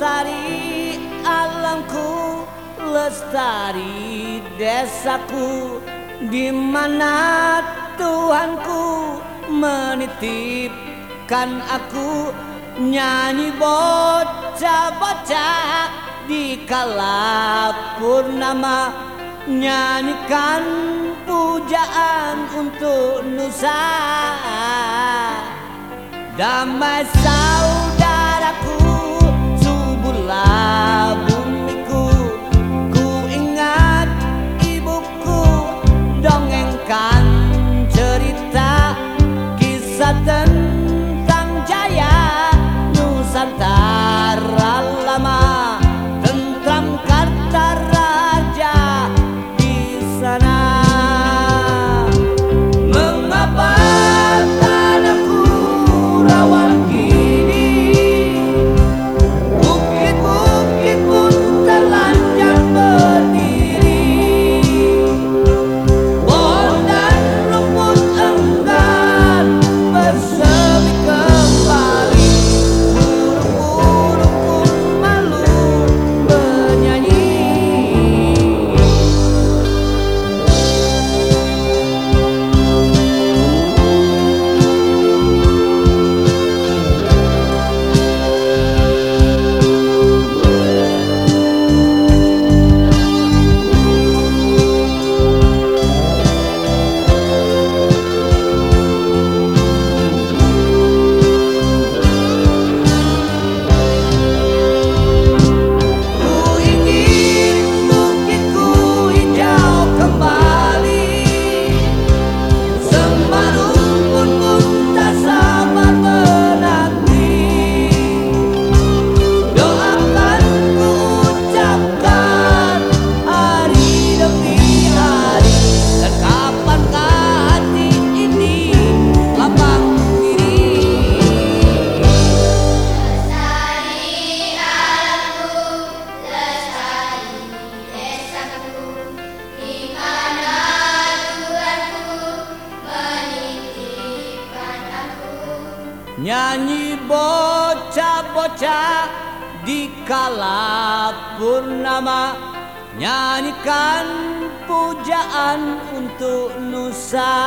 lestari alamku lestari desaku di mana Tuhanku menitipkan aku. Nyanyi bocah-bocah di kala purnama nyanyikan pujaan untuk nusa. Damai Nyanyi bocah-bocah di kala purnama. Nyanyikan pujaan untuk Nusa.